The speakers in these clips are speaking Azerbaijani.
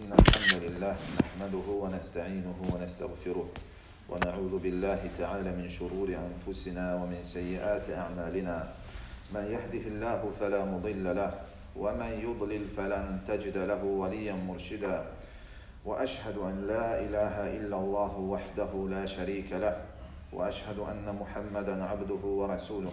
إن الحمد لله نحمده ونستعينه ونستغفره ونعوذ بالله تعالى من شرور أنفسنا ومن سيئات أعمالنا. من يهده الله فلا مضل له ومن يضلل فلن تجد له وليا مرشدا. وأشهد أن لا إله إلا الله وحده لا شريك له وأشهد أن محمدا عبده ورسوله.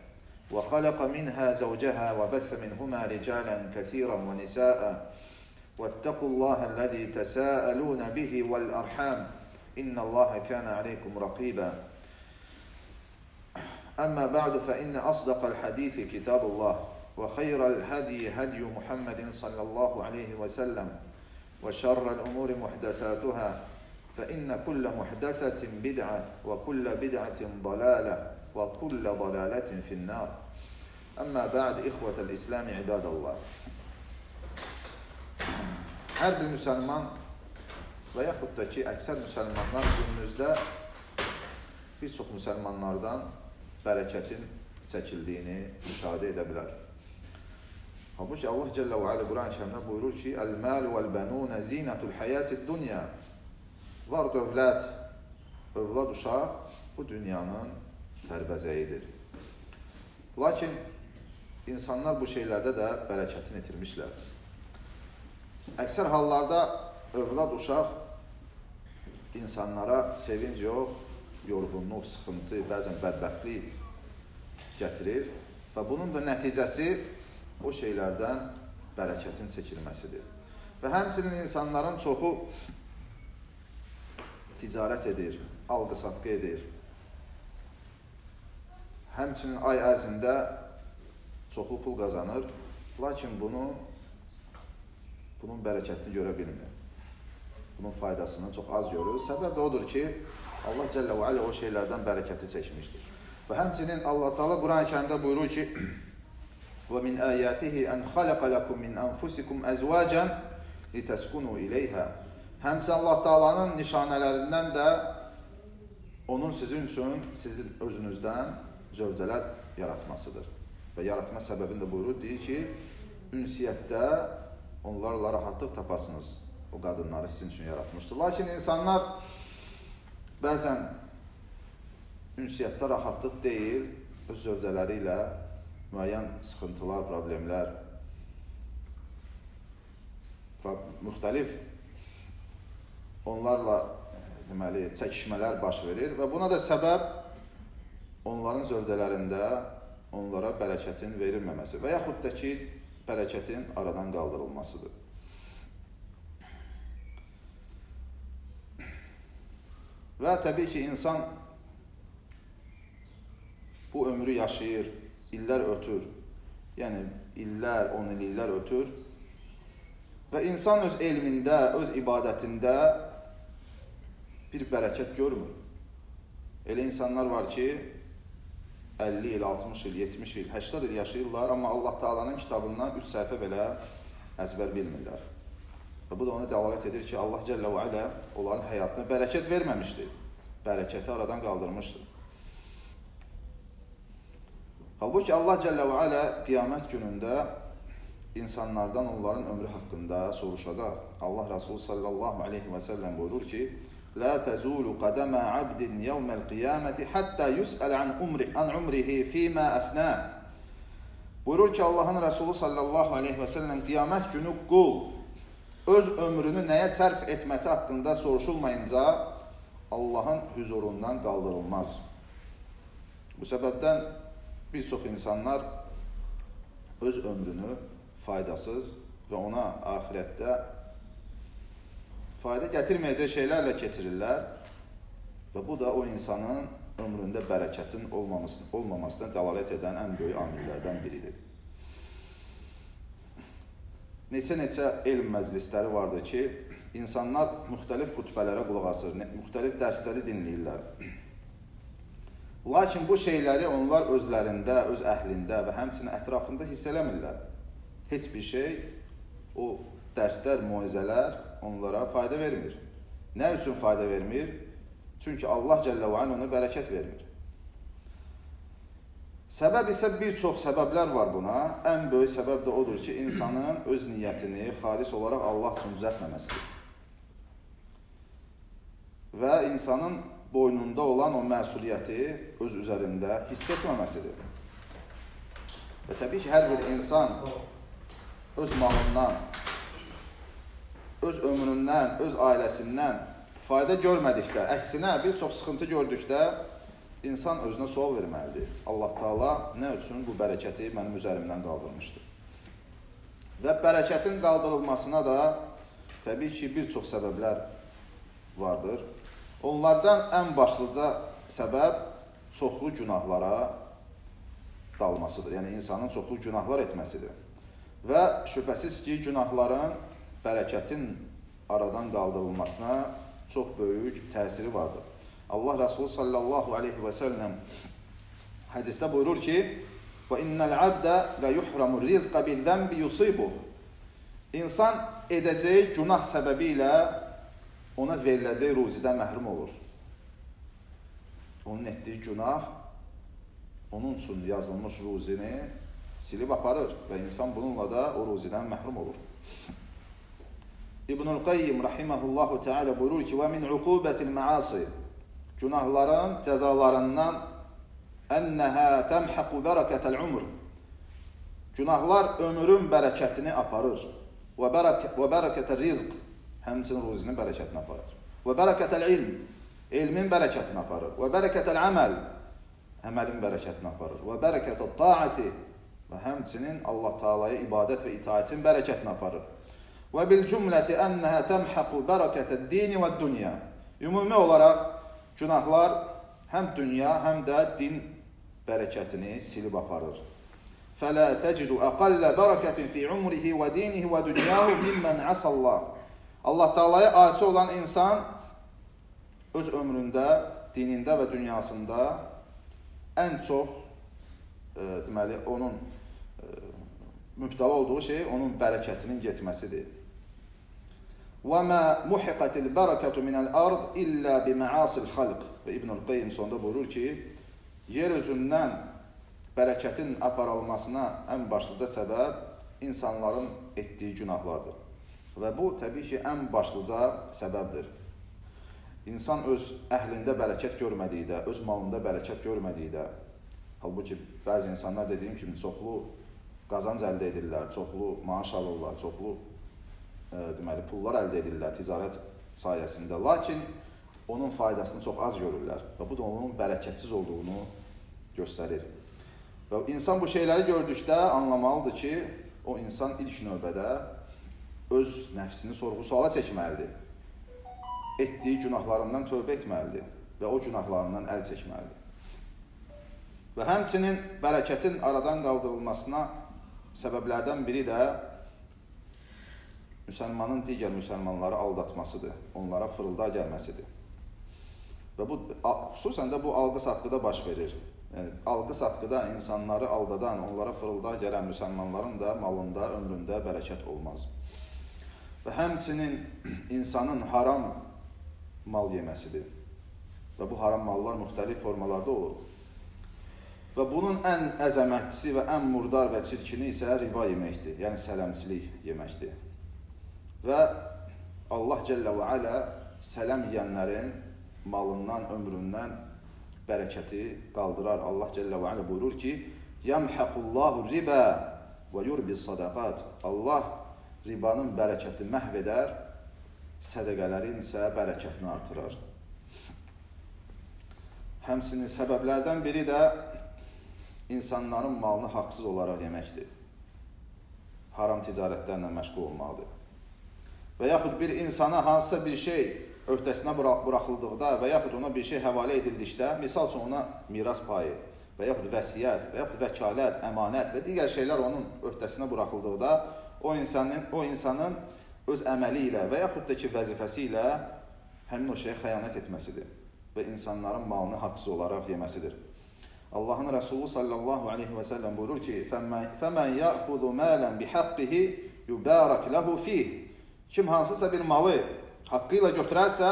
وخلق منها زوجها وبث منهما رجالا كثيرا ونساء. واتقوا الله الذي تساءلون به والأرحام. إن الله كان عليكم رقيبا. أما بعد فإن أصدق الحديث كتاب الله وخير الهدي هدي محمد صلى الله عليه وسلم وشر الأمور محدثاتها فإن كل محدثة بدعة وكل بدعة ضلالة وكل ضلالة في النار. Əmmə bəd ixvətəl İslam ibadallah. Hər bir müsəlman və yaxud da ki, əksər müsəlmanlar günümüzdə bir çox müsəlmanlardan bərəkətin çəkildiyini müşahidə edə bilər. Halbuki Allah Cəllə və Əli Quran-ı Kərimdə buyurur ki, Əl-məl vəl-bənunə zinətul həyəti dünya Var dövlət, övlad uşaq bu dünyanın tərbəzəyidir. Lakin insanlar bu şeylərdə də bərəkətini itirmişlər. Əksər hallarda övlad uşaq insanlara sevinc yox, yorğunluq, sıxıntı, bəzən bədbəxtlik gətirir və bunun da nəticəsi o şeylərdən bərəkətin çəkilməsidir. Və həmçinin insanların çoxu ticarət edir, alqı-satqı edir. Həmçinin ay ərzində çoxlu pul qazanır, lakin bunu bunun bərəkətini görə bilmir. Bunun faydasını çox az görür. Səbəb də odur ki, Allah Cəllə və Alə o şeylərdən bərəkəti çəkmişdir. Və həmçinin Allah Taala Quran-ı Kərimdə buyurur ki: "Və min ayatihi an xalaqa lakum min anfusikum azwajan litaskunu ilayha." Həmçinin Allah Taala'nın nişanələrindən də onun sizin üçün sizin özünüzdən zövcələr yaratmasıdır. Və yaratma səbəbini də buyurur, deyir ki, ünsiyyətdə onlarla rahatlıq tapasınız. O qadınları sizin üçün yaratmışdır. Lakin insanlar bəzən ünsiyyətdə rahatlıq deyil, öz zövcələri ilə müəyyən sıxıntılar, problemlər, müxtəlif onlarla deməli çəkişmələr baş verir və buna da səbəb onların zövcələrində onlara bərəkətin verilməməsi və yaxud da ki, bərəkətin aradan qaldırılmasıdır. Və təbii ki, insan bu ömrü yaşayır, illər ötür. Yəni, illər, on il, illər ötür. Və insan öz elmində, öz ibadətində bir bərəkət görmür. Elə insanlar var ki, 50 il, 60 il, 70 il, 80 il yaşayırlar, amma Allah Taala'nın kitabından 3 səhifə belə əzbər bilmirlər. Və bu da ona dəlalət edir ki, Allah Cəllə və Alə onların həyatına bərəkət verməmişdir. Bərəkəti aradan qaldırmışdır. Halbuki Allah Cəllə və Alə qiyamət günündə insanlardan onların ömrü haqqında soruşacaq. Allah Resulü sallallahu aleyhi və səlləm buyurur ki, لا تزول قدم عبد يوم القيامة حتى يسأل عن عمره عن عمره فيما أفناه. Buyurur ki Allahın Rəsulu sallallahu aleyhi və səlləm qiyamət günü qul öz ömrünü nəyə sərf etməsi haqqında soruşulmayınca Allahın huzurundan qaldırılmaz. Bu səbəbdən bir çox insanlar öz ömrünü faydasız və ona axirətdə fayda gətirməyəcək şeylərlə keçirirlər və bu da o insanın ömründə bərəkətin olmamasına, olmamasına dəlalət edən ən böyük amillərdən biridir. Neçə-neçə elm məclisləri vardır ki, insanlar müxtəlif xutbələrə qulaq asır, müxtəlif dərsləri dinləyirlər. Lakin bu şeyləri onlar özlərində, öz əhlində və həmçinin ətrafında hiss eləmirlər. Heç bir şey o dərslər, moizələr onlara fayda vermir. Nə üçün fayda vermir? Çünki Allah Cəllə və Alə ona bərəkət vermir. Səbəb isə bir çox səbəblər var buna. Ən böyük səbəb də odur ki, insanın öz niyyətini xalis olaraq Allah üçün düzəltməməsidir. Və insanın boynunda olan o məsuliyyəti öz üzərində hiss etməməsidir. Və təbii ki, hər bir insan öz malından, öz ömründən, öz ailəsindən fayda görmədikdə, əksinə bir çox sıxıntı gördükdə insan özünə sual verməlidir. Allah Taala nə üçün bu bərəkəti mənim üzərimdən qaldırmışdır? Və bərəkətin qaldırılmasına da təbii ki, bir çox səbəblər vardır. Onlardan ən başlıca səbəb çoxlu günahlara dalmasıdır. Yəni insanın çoxlu günahlar etməsidir. Və şübhəsiz ki, günahların bərəkətin aradan qaldırılmasına çox böyük təsiri vardır. Allah Resulü sallallahu aleyhi və səlləm hədisdə buyurur ki, və innəl abdə lə yuhramu rizqa bil zənbi yusibuh. İnsan edəcəyi günah səbəbi ilə ona veriləcək ruzidən məhrum olur. Onun etdiyi günah onun üçün yazılmış ruzini silib aparır və insan bununla da o ruzidən məhrum olur. İbnül Qayyim rahimehullahu teala buyurur ki: "Və min uqubatil maasi" günahların cəzalarından ennəhə təmhəqu bərəkətəl umr. Günahlar ömrün bərəkətini aparır. Və bərəkət və bərəkətər rizq həmçinin ruzinin bərəkətini aparır. Və bərəkətəl ilm elmin bərəkətini aparır. Və bərəkətəl əməl əməlin bərəkətini aparır. Və bərəkətət taati və həmçinin Allah Taalaya ibadət və itaətin bərəkətini aparır. Ennəhə təmhəqu bərəkətəd dini və dünya. Ümumi olaraq Günahlar həm dünya, həm də din bərəkətini silib aparır. Fələ təcidu əqallə bərəkətin fi umrihi və dinihi və dünyahu mimmən əsallah. Allah Taalaya asi olan insan öz ömründə, dinində və dünyasında ən çox e, deməli onun e, mübtəla olduğu şey onun bərəkətinin getməsidir. وَمَا مُحِقَتِ الْبَرَكَةُ مِنَ الْأَرْضِ إِلَّا بِمَعَاسِ الْخَلْقِ Və İbnül Qeym sonda buyurur ki, yer özündən bərəkətin aparılmasına ən başlıca səbəb insanların etdiyi günahlardır. Və bu, təbii ki, ən başlıca səbəbdir. İnsan öz əhlində bərəkət görmədikdə, öz malında bərəkət görmədikdə, halbuki bəzi insanlar dediyim kimi çoxlu qazanc əldə edirlər, çoxlu maaş alırlar, çoxlu deməli pullar əldə edirlər ticarət sayəsində. Lakin onun faydasını çox az görürlər və bu da onun bərəkətsiz olduğunu göstərir. Və insan bu şeyləri gördükdə anlamalıdır ki, o insan ilk növbədə öz nəfsini sorğu-suala çəkməlidir. Etdiyi günahlarından tövbə etməlidir və o günahlarından əl çəkməlidir. Və həmçinin bərəkətin aradan qaldırılmasına səbəblərdən biri də müsəlmanın digər müsəlmanları aldatmasıdır, onlara fırılda gəlməsidir. Və bu xüsusən də bu alqı-satqıda baş verir. Yəni alqı-satqıda insanları aldadan, onlara fırılda gələn müsəlmanların da malında, ömründə bərəkət olmaz. Və həmçinin insanın haram mal yeməsidir. Və bu haram mallar müxtəlif formalarda olur. Və bunun ən əzəmətlisi və ən murdar və çirkini isə riba yeməkdir, yəni sələmçilik yeməkdir. Və Allah Cəllə və Alə sələm yeyənlərin malından, ömründən bərəkəti qaldırar. Allah Cəllə və Alə buyurur ki, Yəmhəqullahu ribə və yurbis sadaqat. Allah ribanın bərəkətini məhv edər, sədəqələrin isə bərəkətini artırar. Həmsinin səbəblərdən biri də insanların malını haqsız olaraq yeməkdir. Haram ticarətlərlə məşğul olmaqdır və yaxud bir insana hansısa bir şey öhdəsinə buraxıldıqda və yaxud ona bir şey həvalə edildikdə, misal üçün ona miras payı və yaxud vəsiyyət və yaxud vəkalət, əmanət və digər şeylər onun öhdəsinə buraxıldıqda, o insanın o insanın öz əməli ilə və yaxud da ki, vəzifəsi ilə həmin o şeyə xəyanət etməsidir və insanların malını haqsız olaraq yeməsidir. Allahın Rəsulu sallallahu alayhi və sallam buyurur ki: "Fəmən ya'xuzu malan bihaqqihi yubarak lahu fihi" Kim hansısa bir malı haqqı ilə götürərsə,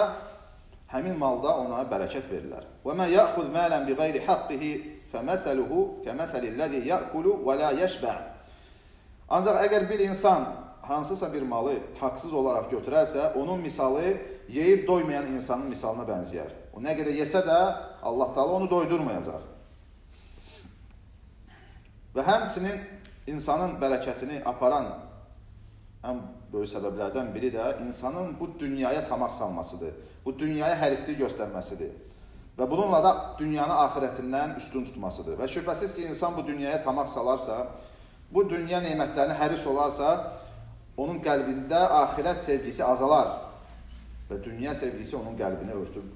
həmin malda ona bərəkət verilər. Və mən yəxud məlan bi qeyri haqqihi fəməsəluhu kəməsəlillazi yəkulu və la yeşbə. Ancaq əgər bir insan hansısa bir malı haqsız olaraq götürərsə, onun misalı yeyib doymayan insanın misalına bənzəyər. O nə qədər yesə də Allah Taala onu doydurmayacaq. Və həmçinin insanın bərəkətini aparan ən böyük səbəblərdən biri də insanın bu dünyaya tamaq salmasıdır. Bu dünyaya hərislik göstərməsidir. Və bununla da dünyanı axirətindən üstün tutmasıdır. Və şübhəsiz ki, insan bu dünyaya tamaq salarsa, bu dünya nemətlərinə həris olarsa, onun qəlbində axirət sevgisi azalar və dünya sevgisi onun qəlbini örtüb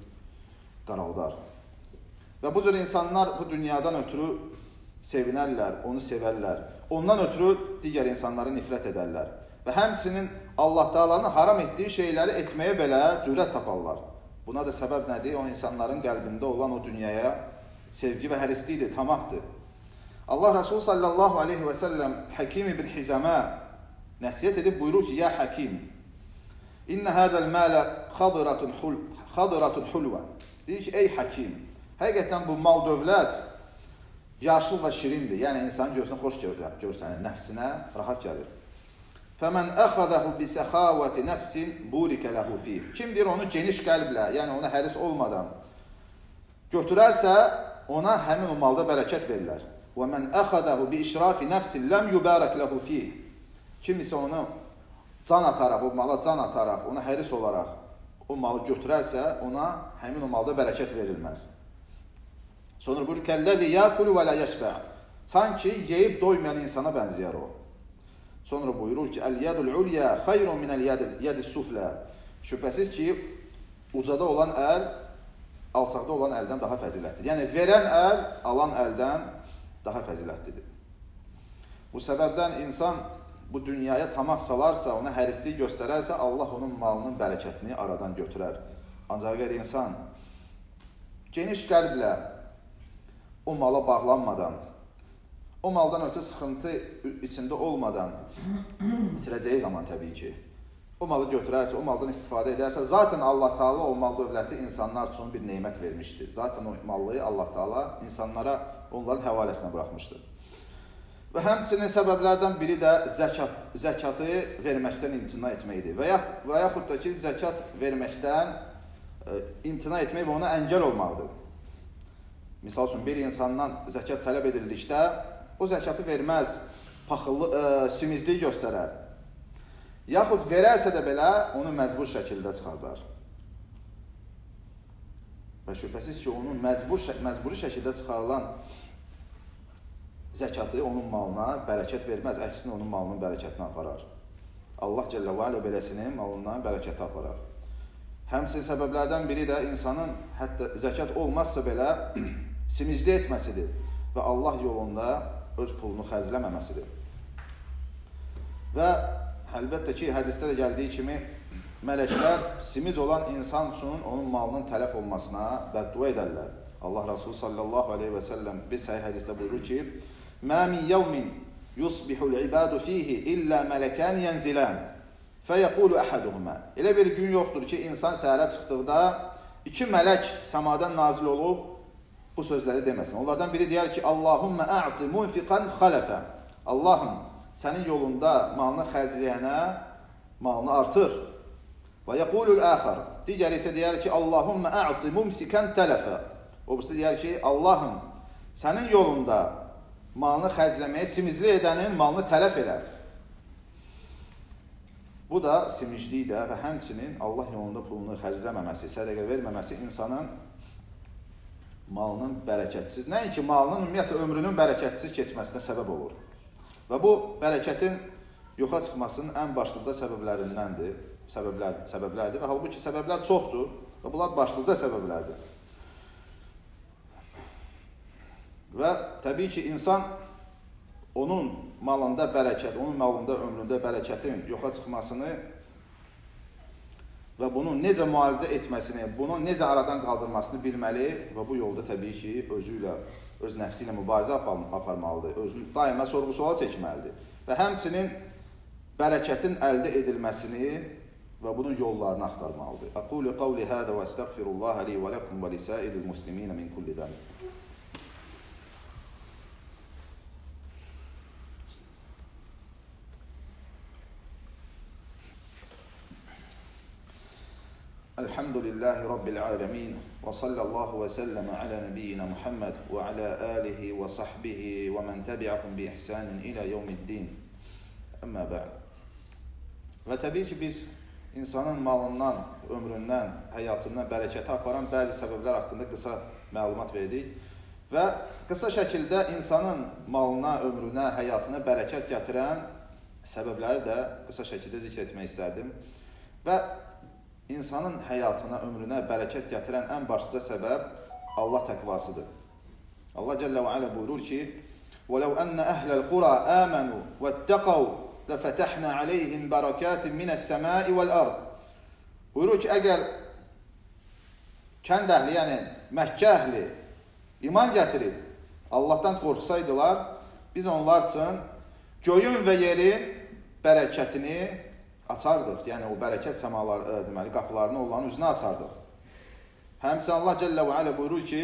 qaraldar. Və bu cür insanlar bu dünyadan ötürü sevinərlər, onu sevərlər. Ondan ötürü digər insanları nifrət edərlər. Və həmsinin Allah Taala'nın haram etdiyi şeyləri etməyə belə cürət taparlar. Buna da səbəb nədir? O insanların qəlbində olan o dünyaya sevgi və hərislikdir, tamahdır. Allah Rasul sallallahu aleyhi və səlləm Həkim ibn Hizəmə nəsiyyət edib buyurur ki, Ya Həkim, İnnə hədəl mələ xadıratun, hul, xadıratun hulvə. Deyir ki, ey Həkim, həqiqətən bu mal dövlət yaşıl və şirindir. Yəni, insanın gözünə xoş görsənir, nəfsinə rahat gəlir. Fəmən əxədəhu bi səxavəti nəfsin burikə ləhu fih. Kim deyir onu geniş qəlblə, yəni ona həris olmadan götürərsə, ona həmin o malda bərəkət verirlər. Və mən əxədəhu bi işrafi nəfsin ləm yubarək ləhu fih. Kim isə onu can ataraq, o mala can ataraq, ona həris olaraq o malı götürərsə, ona həmin o malda bərəkət verilməz. Sonra buyur, kəlləzi yəkulu və lə yəşbə. Sanki yeyib doymayan insana bənzəyər o. Sonra buyurur ki, əl-yədul ulya xayrun minəl yədis suflə. Şübhəsiz ki, ucada olan əl alçaqda olan əldən daha fəzilətlidir. Yəni, verən əl alan əldən daha fəzilətlidir. Bu səbəbdən insan bu dünyaya tamaq salarsa, ona hərislik göstərərsə, Allah onun malının bərəkətini aradan götürər. Ancaq əgər insan geniş qəlblə o mala bağlanmadan, o maldan ötürü sıxıntı içində olmadan itirəcəyi zaman təbii ki, o malı götürərsə, o maldan istifadə edərsə, zaten Allah Taala o mal dövləti insanlar üçün bir nemət vermişdir. Zaten o mallığı Allah Taala insanlara onların həvaləsinə buraxmışdır. Və həmçinin səbəblərdən biri də zəkat, zəkatı verməkdən imtina etməkdir. Və, ya, və yaxud da ki, zəkat verməkdən e, imtina etmək və ona əngəl olmaqdır. Misal üçün, bir insandan zəkat tələb edildikdə, o zəkatı verməz, paxıllı, e, simizlik göstərər. Yaxud verərsə də belə, onu məcbur şəkildə çıxardar. Və şübhəsiz ki, onun məcbur, məcburi şəkildə çıxarılan zəkatı onun malına bərəkət verməz, əksinə onun malının bərəkətini aparar. Allah Cəllə və Alə beləsinin malından bərəkəti aparar. Həmsin səbəblərdən biri də insanın hətta zəkat olmazsa belə simicli etməsidir və Allah yolunda öz pulunu xərcləməməsidir. Və əlbəttə ki, hədisdə də gəldiyi kimi mələklər simiz olan insan üçün onun malının tələf olmasına bəddua edərlər. Allah Rasulü sallallahu aleyhi və səlləm bir səhih hədisdə buyurur ki, Mə min yevmin yusbihul ibadu fihi illə mələkən yənzilən fəyəqulu əhəduhumə. Elə bir gün yoxdur ki, insan səhərə çıxdıqda iki mələk səmadan nazil olub, bu sözləri deməsin. Onlardan biri deyər ki, Allahumma a'ti munfiqan xalafa. Allahım, sənin yolunda malını xərcləyənə malını artır. Və yəqulul axar. Digəri isə deyər ki, Allahumma a'ti mumsikan talafa. O birisi deyər ki, Allahım, sənin yolunda malını xərcləməyə simizli edənin malını tələf edər. Bu da simiclikdə və həmçinin Allah yolunda pulunu xərcləməməsi, sədəqə verməməsi insanın malının bərəkətsiz, nəinki malının ümumiyyətlə ömrünün bərəkətsiz keçməsinə səbəb olur. Və bu bərəkətin yoxa çıxmasının ən başlıca səbəblərindəndir. Səbəblər, səbəblərdir və halbuki səbəblər çoxdur və bunlar başlıca səbəblərdir. Və təbii ki, insan onun malında bərəkət, onun malında, ömründə bərəkətin yoxa çıxmasını və bunu necə müalicə etməsini, bunu necə aradan qaldırmasını bilməli və bu yolda təbii ki, özü ilə, öz nəfsi ilə mübarizə aparmalıdır, özünü daima sorğu-sual çəkməlidir və həmçinin bərəkətin əldə edilməsini və bunun yollarını axtarmalıdır. Aqulu qawli hada və estəğfirullah li və lakum və lisairil muslimin min kulli zəmb. لله رب العالمين وصلى الله وسلم على نبينا محمد وعلى آله وصحبه ومن تبعهم بإحسان إلى يوم الدين أما بعد Və təbii ki, biz insanın malından, ömründən, həyatından bərəkəti aparan bəzi səbəblər haqqında qısa məlumat verdik. Və qısa şəkildə insanın malına, ömrünə, həyatına bərəkət gətirən səbəbləri də qısa şəkildə zikr etmək istərdim. Və insanın həyatına, ömrünə bərəkət gətirən ən başlıca səbəb Allah təqvasıdır. Allah Cəllə və Alə buyurur ki, وَلَوْ أَنَّ أَهْلَ الْقُرَى آمَنُوا وَاتَّقَوْا لَفَتَحْنَا عَلَيْهِمْ بَرَكَاتٍ مِنَ السَّمَاءِ وَالْأَرْضِ Buyurur ki, əgər kənd əhli, yəni Məkkə əhli iman gətirib, Allahdan qorxsaydılar, biz onlar üçün göyün və yerin bərəkətini açardıq. Yəni o bərəkət səmalar, ə, e, deməli qapılarını onların üzünə açardıq. Həmçinin Allah Cəllə və Alə buyurur ki: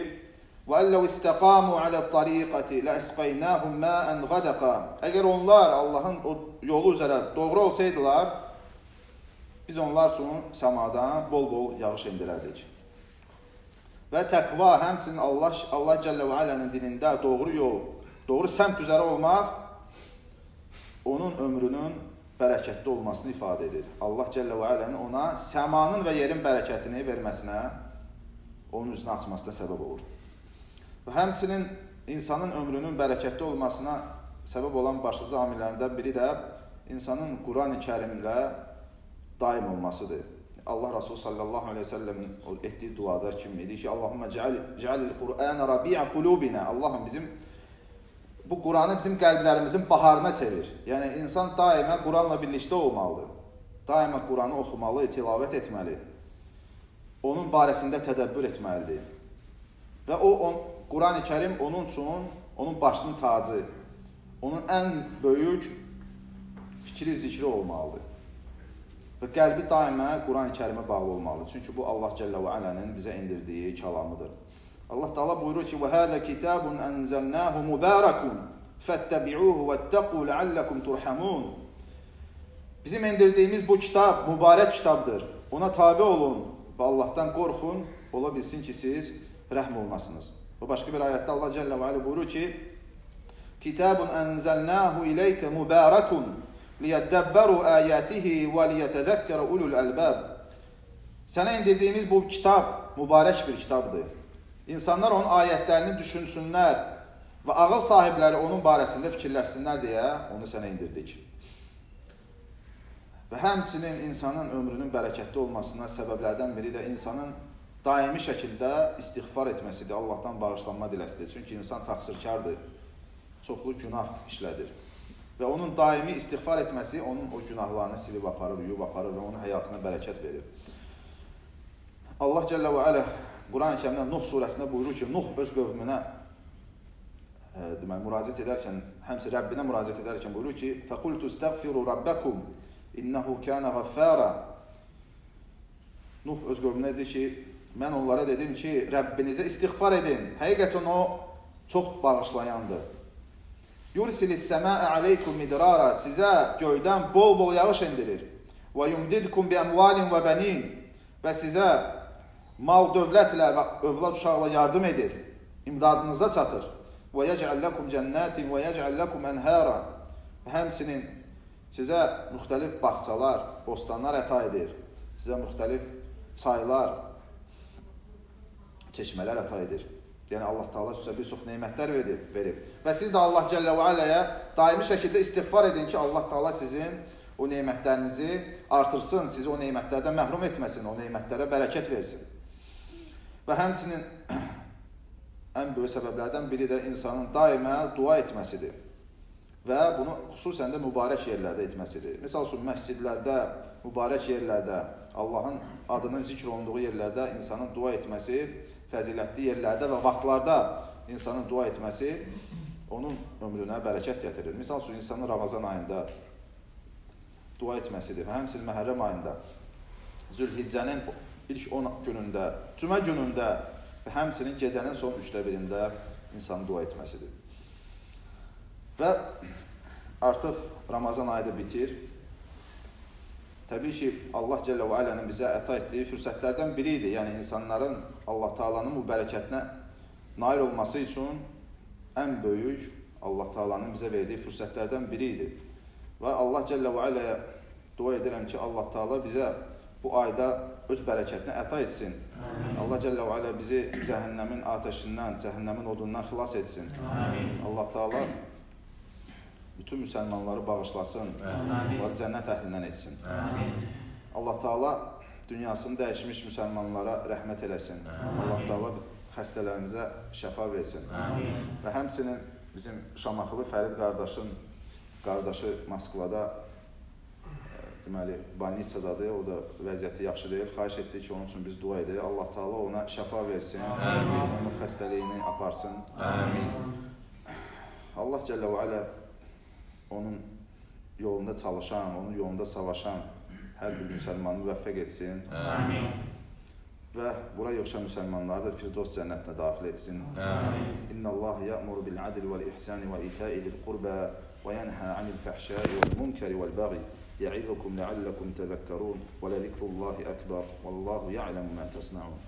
"Və allau istaqamu ala tariqati la isqaynahum ma'an ghadaqa." Əgər onlar Allahın o yolu üzrə doğru olsaydılar, biz onlar üçün səmadan bol-bol yağış endirərdik. Və təqva həmçinin Allah Allah Cəllə və Alənin dinində doğru yol, doğru səmt üzrə olmaq onun ömrünün bərəkətli olmasını ifadə edir. Allah Cəllə və Alənin ona səmanın və yerin bərəkətini verməsinə, onun üzünü açmasına səbəb olur. Və həmçinin insanın ömrünün bərəkətli olmasına səbəb olan başlıca amillərindən biri də insanın Quran-ı Kərimlə daim olmasıdır. Allah Rasul sallallahu aleyhi ve sellemin etdiyi duada kimi idi ki, Allahumma cəalil Qur'an rabi'a qulubina. Allahım bizim bu Quranı bizim qəlblərimizin baharına çevir. Yəni insan daima Quranla birlikdə olmalıdır. Daima Quranı oxumalı, tilavət etməli. Onun barəsində tədəbbür etməlidir. Və o Quran-ı Kərim onun üçün onun başının tacı, onun ən böyük fikri, zikri olmalıdır. Və qəlbi daima Quran-ı Kərimə bağlı olmalıdır. Çünki bu Allah Cəllə və Alənin bizə indirdiyi kəlamıdır. Allah Taala buyurur ki: "Və hada kitabun enzelnahu mubarakun fettabi'uhu vettaqu leallekum turhamun." Bizim indirdiğimiz bu kitab mübarək kitabdır. Ona tabe olun və Allahdan qorxun, ola bilsin ki, siz rəhm olunasınız. Və başqa bir ayətdə Allah Cəllə və Alə buyurur ki: "Kitabun enzelnahu ileyke mubarakun liyedebberu ayatihi və liyetezəkkəra ulul albab." Sənə indirdiğimiz bu kitab mübarək bir kitabdır. İnsanlar onun ayətlərini düşünsünlər və ağıl sahibləri onun barəsində fikirləşsinlər deyə onu sənə indirdik. Və həmçinin insanın ömrünün bərəkətli olmasına səbəblərdən biri də insanın daimi şəkildə istighfar etməsidir, Allahdan bağışlanma diləsidir. Çünki insan təqsirkardır, çoxlu günah işlədir. Və onun daimi istighfar etməsi onun o günahlarını silib aparır, yuyub aparır və onun həyatına bərəkət verir. Allah Cəllə və Alə Quran-ı Kərimdə Nuh surəsində buyurur ki, Nuh öz qövmünə e, deməli müraciət edərkən, həmçə Rəbbinə müraciət edərkən buyurur ki: "Fəqultu istəğfiru rabbakum innehu kana ghaffara." Nuh öz qövmünə dedi ki, mən onlara dedim ki, Rəbbinizə istighfar edin. Həqiqətən o çox bağışlayandır. Yursilis səmaa aleykum midrara. Sizə göydən bol-bol yağış endirir. Və yumdidkum bi amwalin və banin. Və sizə mal dövlətlə və övlad uşaqla yardım edir, imdadınıza çatır. Və yec'al lakum cennetin və yec'al lakum enhara. Həmçinin sizə müxtəlif bağçalar, bostanlar əta edir. Sizə müxtəlif çaylar, çeşmələr əta edir. Yəni Allah Taala sizə bir çox nemətlər verib, verib. Və siz də Allah Cəllə və Aləyə daimi şəkildə istighfar edin ki, Allah Taala sizin o nemətlərinizi artırsın, sizi o nemətlərdən məhrum etməsin, o nemətlərə bərəkət versin. Və həmçinin ən böyük səbəblərdən biri də insanın daima dua etməsidir. Və bunu xüsusən də mübarək yerlərdə etməsidir. Məsəl üçün məscidlərdə, mübarək yerlərdə, Allahın adının zikr olunduğu yerlərdə insanın dua etməsi, fəzilətli yerlərdə və vaxtlarda insanın dua etməsi onun ömrünə bərəkət gətirir. Misal üçün insanın Ramazan ayında dua etməsidir. Həmçinin Məhərrəm ayında Zülhiccənin ilk 10 günündə, cümə günündə və həmçinin gecənin son 3də birində insanın dua etməsidir. Və artıq Ramazan ayı da bitir. Təbii ki, Allah Cəllə və Alənin bizə əta etdiyi fürsətlərdən biri idi. Yəni, insanların Allah Taalanın bu bərəkətinə nail olması üçün ən böyük Allah Taalanın bizə verdiyi fürsətlərdən biri idi. Və Allah Cəllə və Aləyə dua edirəm ki, Allah Taala bizə bu ayda öz bərəkətini əta etsin. Amin. Allah Cəllə və Alə bizi cəhənnəmin atəşindən, cəhənnəmin odundan xilas etsin. Amin. Allah Taala bütün müsəlmanları bağışlasın, onları cənnət əhlindən etsin. Amin. Allah Taala dünyasını dəyişmiş müsəlmanlara rəhmət eləsin. Amin. Allah Taala xəstələrimizə şəfa versin. Amin. Və həmçinin bizim Şamaxılı Fərid qardaşın qardaşı Moskvada deməli bolnitsadadır. O da vəziyyəti yaxşı deyil. Xahiş etdik ki, onun üçün biz dua edək. Allah Taala ona şəfa versin. Amin. Onun xəstəliyini aparsın. Amin. Allah Cəllə və Alə onun yolunda çalışan, onun yolunda savaşan hər bir müsəlmanı müvəffəq etsin. Amin. Və bura yığışan müsəlmanları da Firdos cənnətinə daxil etsin. Amin. İnnəllah ya'muru bil adl vel ihsan və ita'i zil qurba fahşai vel munkari vel baghi. يعظكم لعلكم تذكرون ولذكر الله أكبر والله يعلم ما تصنعون